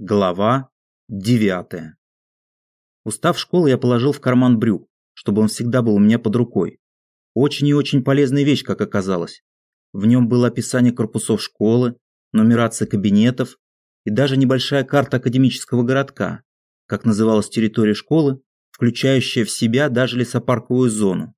Глава девятая. Устав школы я положил в карман брюк, чтобы он всегда был у меня под рукой. Очень и очень полезная вещь, как оказалось. В нем было описание корпусов школы, нумерация кабинетов и даже небольшая карта академического городка, как называлась территория школы, включающая в себя даже лесопарковую зону.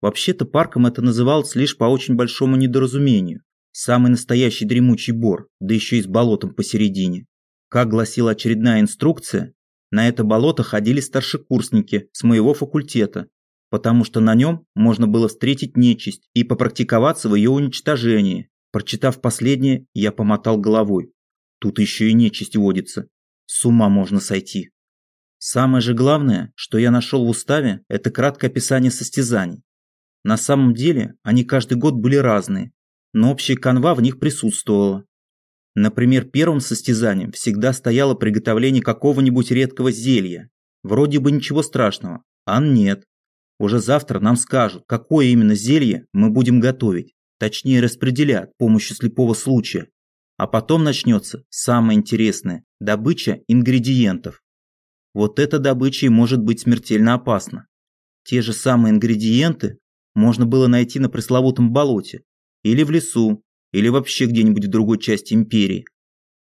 Вообще-то парком это называлось лишь по очень большому недоразумению. Самый настоящий дремучий бор, да еще и с болотом посередине. Как гласила очередная инструкция, на это болото ходили старшекурсники с моего факультета, потому что на нем можно было встретить нечисть и попрактиковаться в ее уничтожении. Прочитав последнее, я помотал головой. Тут еще и нечисть водится. С ума можно сойти. Самое же главное, что я нашел в уставе, это краткое описание состязаний. На самом деле, они каждый год были разные, но общая канва в них присутствовала. Например, первым состязанием всегда стояло приготовление какого-нибудь редкого зелья. Вроде бы ничего страшного, а нет. Уже завтра нам скажут, какое именно зелье мы будем готовить. Точнее распределят помощью слепого случая. А потом начнется самое интересное – добыча ингредиентов. Вот эта добыча и может быть смертельно опасна. Те же самые ингредиенты можно было найти на пресловутом болоте или в лесу, или вообще где-нибудь в другой части империи.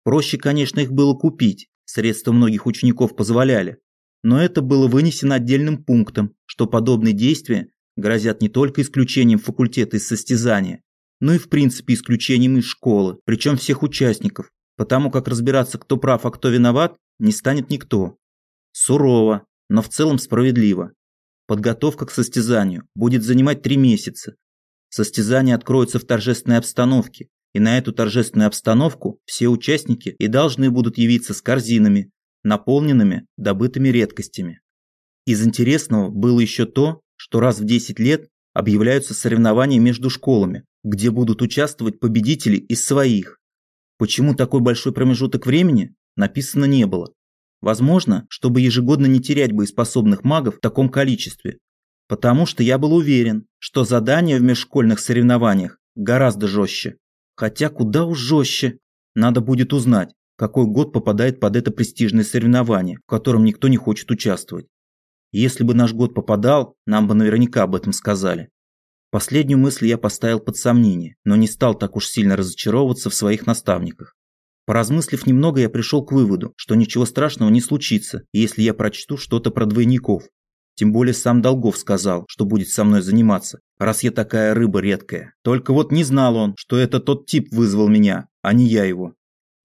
Проще, конечно, их было купить, средства многих учеников позволяли, но это было вынесено отдельным пунктом, что подобные действия грозят не только исключением факультета из состязания, но и в принципе исключением из школы, причем всех участников, потому как разбираться, кто прав, а кто виноват, не станет никто. Сурово, но в целом справедливо. Подготовка к состязанию будет занимать три месяца, Состязание откроется в торжественной обстановке, и на эту торжественную обстановку все участники и должны будут явиться с корзинами, наполненными добытыми редкостями. Из интересного было еще то, что раз в 10 лет объявляются соревнования между школами, где будут участвовать победители из своих. Почему такой большой промежуток времени, написано не было. Возможно, чтобы ежегодно не терять боеспособных магов в таком количестве, Потому что я был уверен, что задания в межшкольных соревнованиях гораздо жестче. Хотя куда уж жестче. Надо будет узнать, какой год попадает под это престижное соревнование, в котором никто не хочет участвовать. Если бы наш год попадал, нам бы наверняка об этом сказали. Последнюю мысль я поставил под сомнение, но не стал так уж сильно разочаровываться в своих наставниках. Поразмыслив немного, я пришел к выводу, что ничего страшного не случится, если я прочту что-то про двойников, тем более сам Долгов сказал, что будет со мной заниматься, раз я такая рыба редкая. Только вот не знал он, что это тот тип вызвал меня, а не я его.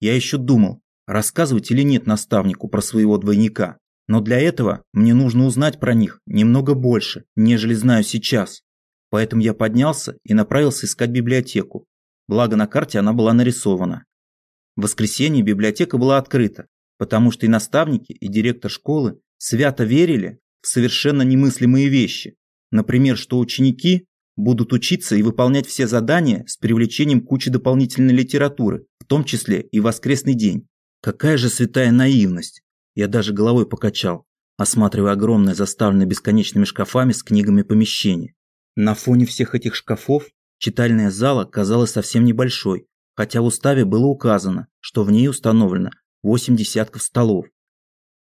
Я еще думал, рассказывать или нет наставнику про своего двойника. Но для этого мне нужно узнать про них немного больше, нежели знаю сейчас. Поэтому я поднялся и направился искать библиотеку. Благо на карте она была нарисована. В воскресенье библиотека была открыта, потому что и наставники, и директор школы свято верили, совершенно немыслимые вещи. Например, что ученики будут учиться и выполнять все задания с привлечением кучи дополнительной литературы, в том числе и воскресный день. Какая же святая наивность! Я даже головой покачал, осматривая огромное заставленное бесконечными шкафами с книгами помещение. На фоне всех этих шкафов читальная зала казалась совсем небольшой, хотя в уставе было указано, что в ней установлено 8 десятков столов,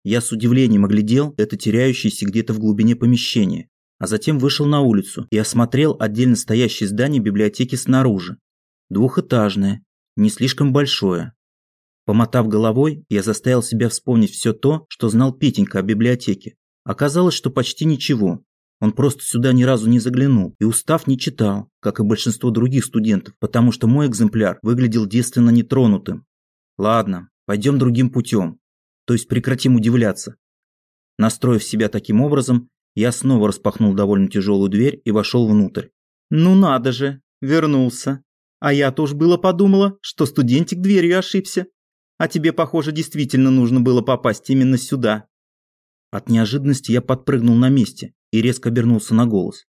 я с удивлением оглядел это теряющееся где-то в глубине помещение, а затем вышел на улицу и осмотрел отдельно стоящее здание библиотеки снаружи. Двухэтажное, не слишком большое. Помотав головой, я заставил себя вспомнить все то, что знал Петенька о библиотеке. Оказалось, что почти ничего. Он просто сюда ни разу не заглянул и устав не читал, как и большинство других студентов, потому что мой экземпляр выглядел девственно нетронутым. Ладно, пойдем другим путем то есть прекратим удивляться. Настроив себя таким образом, я снова распахнул довольно тяжелую дверь и вошел внутрь. Ну надо же, вернулся. А я-то уж было подумала, что студентик дверью ошибся. А тебе, похоже, действительно нужно было попасть именно сюда. От неожиданности я подпрыгнул на месте и резко обернулся на голос.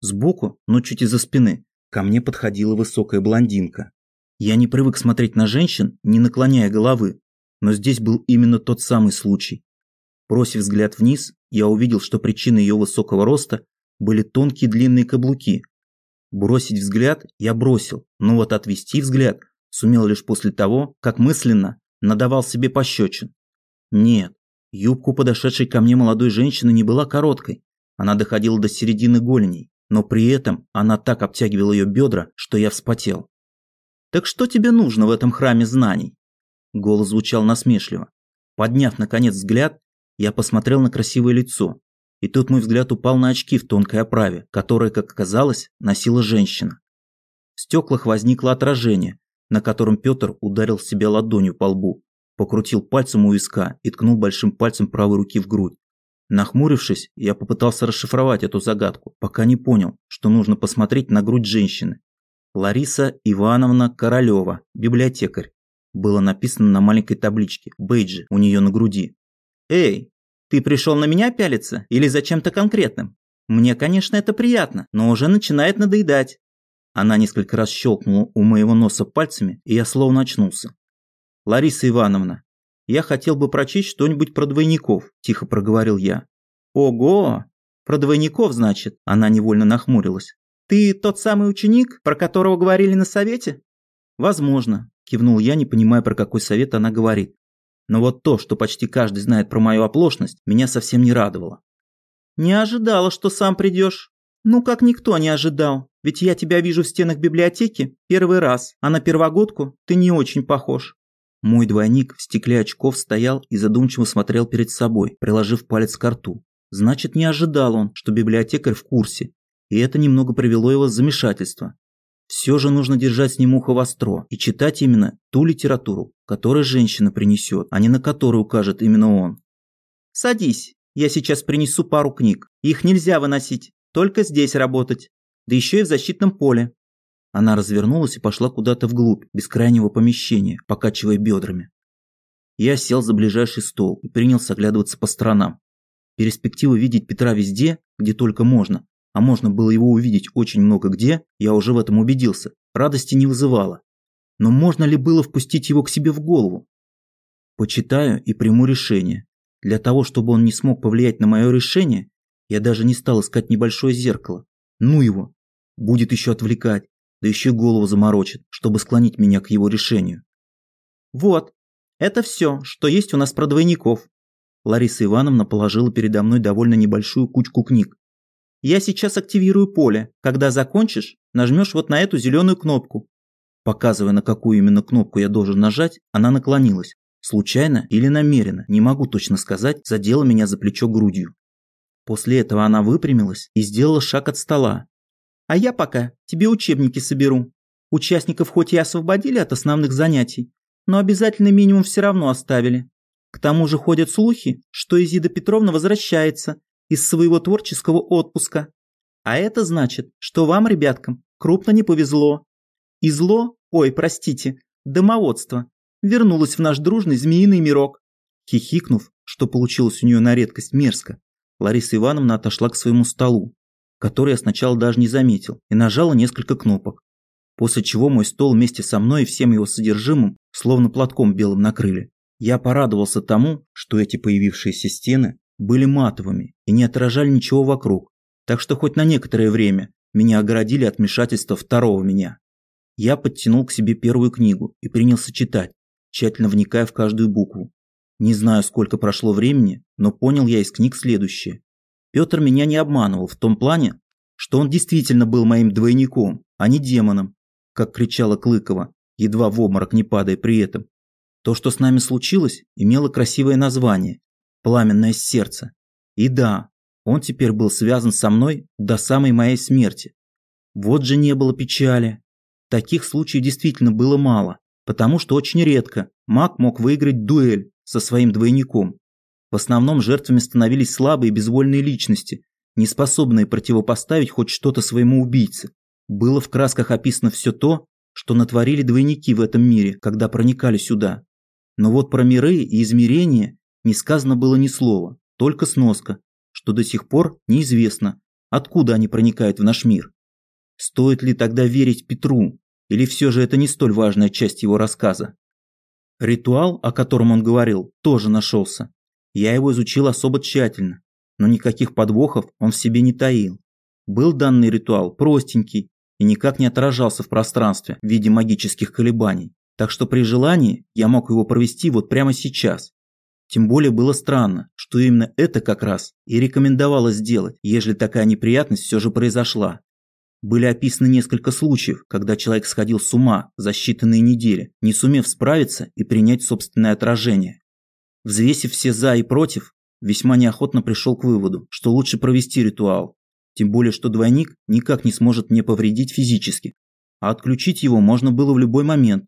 Сбоку, но чуть из-за спины, ко мне подходила высокая блондинка. Я не привык смотреть на женщин, не наклоняя головы, но здесь был именно тот самый случай. Бросив взгляд вниз, я увидел, что причиной ее высокого роста были тонкие длинные каблуки. Бросить взгляд я бросил, но вот отвести взгляд сумел лишь после того, как мысленно надавал себе пощечин. Нет, юбку подошедшей ко мне молодой женщины не была короткой. Она доходила до середины голеней, но при этом она так обтягивала ее бедра, что я вспотел. «Так что тебе нужно в этом храме знаний?» Голос звучал насмешливо. Подняв, наконец, взгляд, я посмотрел на красивое лицо, и тут мой взгляд упал на очки в тонкой оправе, которые, как оказалось, носила женщина. В стеклах возникло отражение, на котором Петр ударил себя ладонью по лбу, покрутил пальцем у виска и ткнул большим пальцем правой руки в грудь. Нахмурившись, я попытался расшифровать эту загадку, пока не понял, что нужно посмотреть на грудь женщины. Лариса Ивановна Королева, библиотекарь. Было написано на маленькой табличке, бейджи, у нее на груди. «Эй, ты пришел на меня пялиться или за чем-то конкретным? Мне, конечно, это приятно, но уже начинает надоедать. Она несколько раз щелкнула у моего носа пальцами, и я словно очнулся. «Лариса Ивановна, я хотел бы прочесть что-нибудь про двойников», – тихо проговорил я. «Ого! Про двойников, значит?» – она невольно нахмурилась. «Ты тот самый ученик, про которого говорили на совете?» «Возможно», – кивнул я, не понимая, про какой совет она говорит. Но вот то, что почти каждый знает про мою оплошность, меня совсем не радовало. «Не ожидала, что сам придешь. Ну, как никто не ожидал. Ведь я тебя вижу в стенах библиотеки первый раз, а на первогодку ты не очень похож». Мой двойник в стекле очков стоял и задумчиво смотрел перед собой, приложив палец к рту. Значит, не ожидал он, что библиотекарь в курсе, и это немного привело его в замешательство. Все же нужно держать с ним ухо востро и читать именно ту литературу, которую женщина принесет, а не на которую укажет именно он. «Садись, я сейчас принесу пару книг. Их нельзя выносить, только здесь работать, да еще и в защитном поле». Она развернулась и пошла куда-то вглубь бескрайнего помещения, покачивая бедрами. Я сел за ближайший стол и принялся оглядываться по сторонам. Перспектива видеть Петра везде, где только можно, а можно было его увидеть очень много где, я уже в этом убедился, радости не вызывало. Но можно ли было впустить его к себе в голову? Почитаю и приму решение. Для того, чтобы он не смог повлиять на мое решение, я даже не стал искать небольшое зеркало. Ну его. Будет еще отвлекать, да еще голову заморочит, чтобы склонить меня к его решению. Вот, это все, что есть у нас про двойников. Лариса Ивановна положила передо мной довольно небольшую кучку книг, я сейчас активирую поле. Когда закончишь, нажмешь вот на эту зеленую кнопку. Показывая, на какую именно кнопку я должен нажать, она наклонилась. Случайно или намеренно, не могу точно сказать, задела меня за плечо грудью. После этого она выпрямилась и сделала шаг от стола. «А я пока тебе учебники соберу. Участников хоть и освободили от основных занятий, но обязательный минимум все равно оставили. К тому же ходят слухи, что Изида Петровна возвращается из своего творческого отпуска. А это значит, что вам, ребяткам, крупно не повезло. И зло, ой, простите, домоводство, вернулось в наш дружный змеиный мирок. Хихикнув, что получилось у нее на редкость мерзко, Лариса Ивановна отошла к своему столу, который я сначала даже не заметил, и нажала несколько кнопок. После чего мой стол вместе со мной и всем его содержимым словно платком белым накрыли. Я порадовался тому, что эти появившиеся стены были матовыми и не отражали ничего вокруг, так что хоть на некоторое время меня огородили от вмешательства второго меня. Я подтянул к себе первую книгу и принялся читать, тщательно вникая в каждую букву. Не знаю, сколько прошло времени, но понял я из книг следующее. Петр меня не обманывал в том плане, что он действительно был моим двойником, а не демоном, как кричала Клыкова, едва в обморок не падая при этом. То, что с нами случилось, имело красивое название пламенное сердце. И да, он теперь был связан со мной до самой моей смерти. Вот же не было печали. Таких случаев действительно было мало, потому что очень редко маг мог выиграть дуэль со своим двойником. В основном жертвами становились слабые и безвольные личности, не способные противопоставить хоть что-то своему убийце. Было в красках описано все то, что натворили двойники в этом мире, когда проникали сюда. Но вот про миры и измерения не сказано было ни слова, только сноска, что до сих пор неизвестно, откуда они проникают в наш мир. Стоит ли тогда верить Петру, или все же это не столь важная часть его рассказа? Ритуал, о котором он говорил, тоже нашелся. Я его изучил особо тщательно, но никаких подвохов он в себе не таил. Был данный ритуал простенький и никак не отражался в пространстве в виде магических колебаний, так что при желании я мог его провести вот прямо сейчас, Тем более было странно, что именно это как раз и рекомендовалось сделать, ежели такая неприятность все же произошла. Были описаны несколько случаев, когда человек сходил с ума за считанные недели, не сумев справиться и принять собственное отражение. Взвесив все «за» и «против», весьма неохотно пришел к выводу, что лучше провести ритуал, тем более что двойник никак не сможет мне повредить физически, а отключить его можно было в любой момент,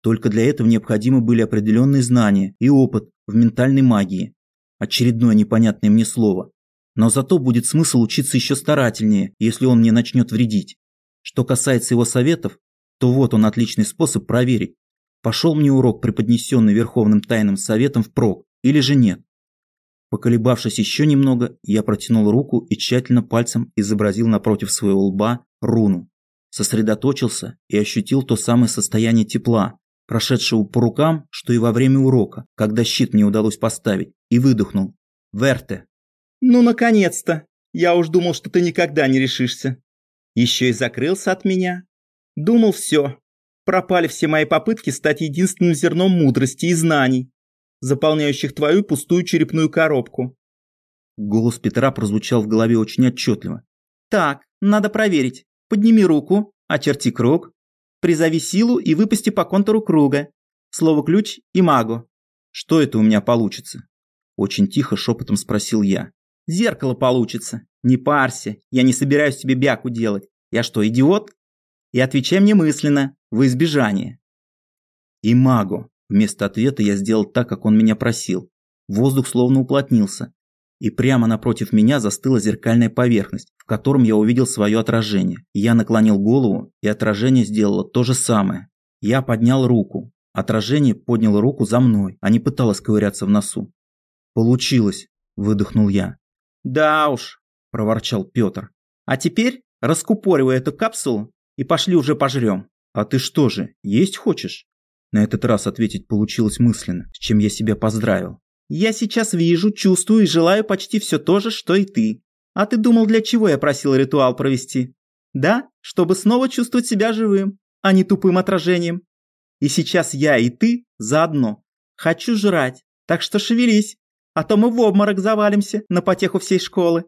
только для этого необходимы были определенные знания и опыт в ментальной магии. Очередное непонятное мне слово. Но зато будет смысл учиться еще старательнее, если он мне начнет вредить. Что касается его советов, то вот он отличный способ проверить, пошел мне урок, преподнесенный Верховным Тайным Советом впрок, или же нет. Поколебавшись еще немного, я протянул руку и тщательно пальцем изобразил напротив своего лба руну. Сосредоточился и ощутил то самое состояние тепла, прошедшего по рукам, что и во время урока, когда щит мне удалось поставить, и выдохнул. «Верте!» «Ну, наконец-то! Я уж думал, что ты никогда не решишься. Еще и закрылся от меня. Думал, все. Пропали все мои попытки стать единственным зерном мудрости и знаний, заполняющих твою пустую черепную коробку». Голос Петра прозвучал в голове очень отчетливо. «Так, надо проверить. Подними руку, очерти круг, Призови силу и выпусти по контуру круга. Слово ключ и магу. Что это у меня получится? Очень тихо шепотом спросил я. Зеркало получится. Не парься, я не собираюсь тебе бяку делать. Я что, идиот? И отвечай мне мысленно, в избежание. И магу. Вместо ответа я сделал так, как он меня просил. Воздух словно уплотнился, и прямо напротив меня застыла зеркальная поверхность, в котором я увидел свое отражение. Я наклонил голову, и отражение сделало то же самое. Я поднял руку. Отражение подняло руку за мной, а не пыталось ковыряться в носу. «Получилось!» – выдохнул я. «Да уж!» – проворчал Петр. «А теперь раскупоривай эту капсулу и пошли уже пожрем». «А ты что же, есть хочешь?» На этот раз ответить получилось мысленно, с чем я себя поздравил. Я сейчас вижу, чувствую и желаю почти все то же, что и ты. А ты думал, для чего я просил ритуал провести? Да, чтобы снова чувствовать себя живым, а не тупым отражением. И сейчас я и ты заодно. Хочу жрать, так что шевелись, а то мы в обморок завалимся на потеху всей школы.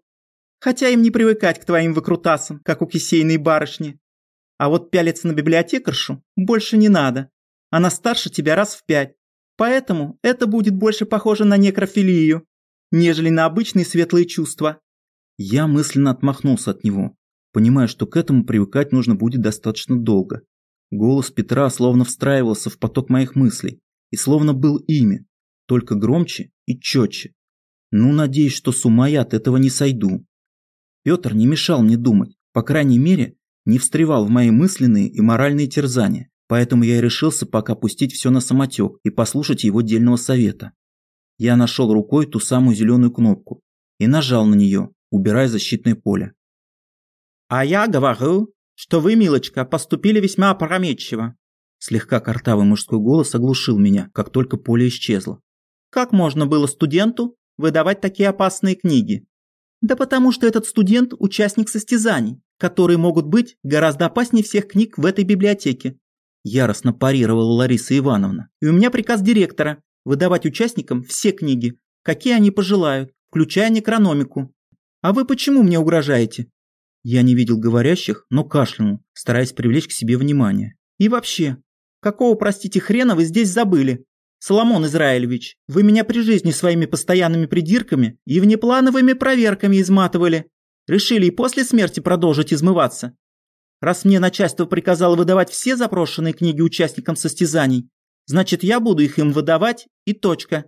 Хотя им не привыкать к твоим выкрутасам, как у кисейной барышни. А вот пялиться на библиотекаршу больше не надо. Она старше тебя раз в пять. Поэтому это будет больше похоже на некрофилию, нежели на обычные светлые чувства. Я мысленно отмахнулся от него, понимая, что к этому привыкать нужно будет достаточно долго. Голос Петра словно встраивался в поток моих мыслей и словно был ими, только громче и четче. Ну, надеюсь, что с ума я от этого не сойду. Петр не мешал мне думать, по крайней мере, не встревал в мои мысленные и моральные терзания. Поэтому я и решился пока пустить все на самотек и послушать его дельного совета. Я нашел рукой ту самую зеленую кнопку и нажал на нее, убирая защитное поле. «А я говорю, что вы, милочка, поступили весьма опрометчиво». Слегка картавый мужской голос оглушил меня, как только поле исчезло. «Как можно было студенту выдавать такие опасные книги?» «Да потому что этот студент – участник состязаний, которые могут быть гораздо опаснее всех книг в этой библиотеке. Яростно парировала Лариса Ивановна. И у меня приказ директора выдавать участникам все книги, какие они пожелают, включая некрономику. А вы почему мне угрожаете? Я не видел говорящих, но кашлянул, стараясь привлечь к себе внимание. И вообще, какого, простите, хрена вы здесь забыли? Соломон Израилевич, вы меня при жизни своими постоянными придирками и внеплановыми проверками изматывали. Решили и после смерти продолжить измываться. Раз мне начальство приказало выдавать все запрошенные книги участникам состязаний, значит я буду их им выдавать и точка.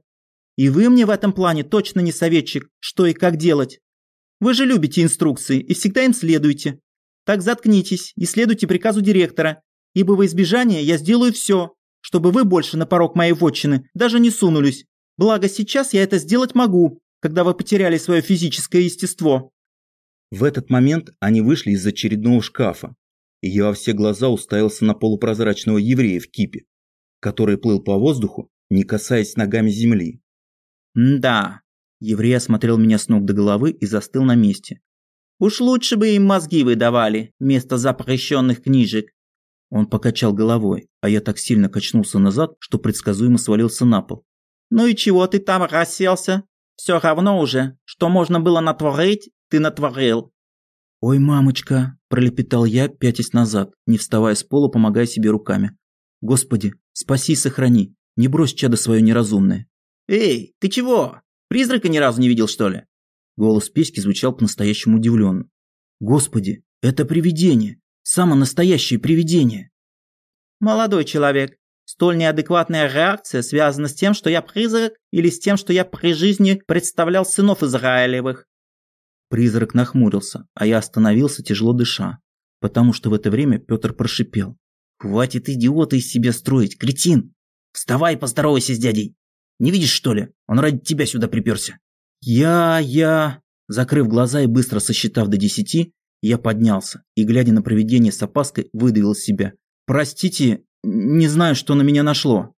И вы мне в этом плане точно не советчик, что и как делать. Вы же любите инструкции и всегда им следуете. Так заткнитесь и следуйте приказу директора, ибо во избежание я сделаю все, чтобы вы больше на порог моей вотчины даже не сунулись. Благо сейчас я это сделать могу, когда вы потеряли свое физическое естество. В этот момент они вышли из очередного шкафа, и я во все глаза уставился на полупрозрачного еврея в кипе, который плыл по воздуху, не касаясь ногами земли. «Да», – еврей осмотрел меня с ног до головы и застыл на месте. «Уж лучше бы им мозги выдавали, вместо запрещенных книжек». Он покачал головой, а я так сильно качнулся назад, что предсказуемо свалился на пол. Ну и чего ты там расселся? Все равно уже, что можно было натворить, ты натворил. «Ой, мамочка!» – пролепетал я, пятясь назад, не вставая с пола, помогая себе руками. «Господи, спаси и сохрани, не брось чадо свое неразумное». «Эй, ты чего? Призрака ни разу не видел, что ли?» Голос Песьки звучал по-настоящему удивленно. «Господи, это привидение! Самое настоящее привидение!» «Молодой человек, столь неадекватная реакция связана с тем, что я призрак или с тем, что я при жизни представлял сынов Израилевых?» Призрак нахмурился, а я остановился, тяжело дыша, потому что в это время Петр прошипел. «Хватит идиота из себя строить, кретин! Вставай, поздоровайся с дядей! Не видишь, что ли? Он ради тебя сюда приперся!» «Я... я...» Закрыв глаза и быстро сосчитав до десяти, я поднялся и, глядя на провидение с опаской, выдавил себя. «Простите, не знаю, что на меня нашло».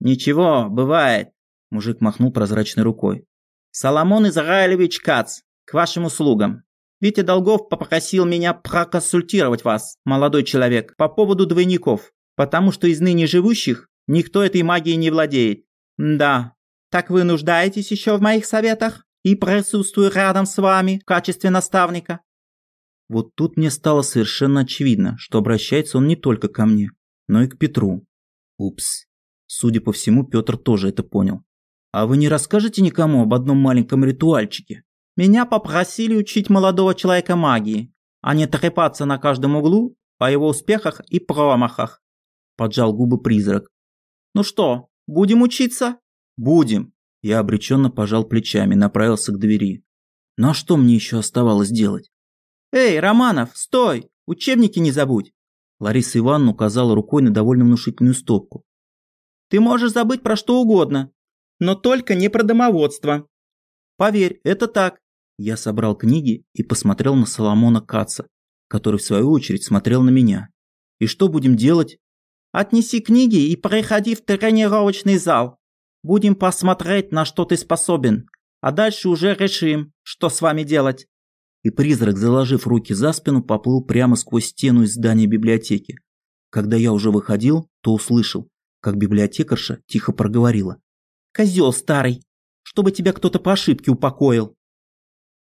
«Ничего, бывает», – мужик махнул прозрачной рукой. «Соломон Израилевич Кац, к вашим услугам. Витя Долгов попросил меня проконсультировать вас, молодой человек, по поводу двойников, потому что из ныне живущих никто этой магией не владеет. Да, так вы нуждаетесь еще в моих советах и присутствую рядом с вами в качестве наставника?» Вот тут мне стало совершенно очевидно, что обращается он не только ко мне, но и к Петру. Упс. Судя по всему, Петр тоже это понял. «А вы не расскажете никому об одном маленьком ритуальчике?» Меня попросили учить молодого человека магии, а не трепаться на каждом углу о его успехах и промахах. Поджал губы призрак. Ну что, будем учиться? Будем. Я обреченно пожал плечами, направился к двери. Ну а что мне еще оставалось делать? Эй, Романов, стой! Учебники не забудь. Лариса Ивановна указала рукой на довольно внушительную стопку. Ты можешь забыть про что угодно, но только не про домоводство. Поверь, это так. Я собрал книги и посмотрел на Соломона Каца, который в свою очередь смотрел на меня. И что будем делать? Отнеси книги и проходи в тренировочный зал. Будем посмотреть, на что ты способен. А дальше уже решим, что с вами делать. И призрак, заложив руки за спину, поплыл прямо сквозь стену из здания библиотеки. Когда я уже выходил, то услышал, как библиотекарша тихо проговорила. «Козел старый, чтобы тебя кто-то по ошибке упокоил».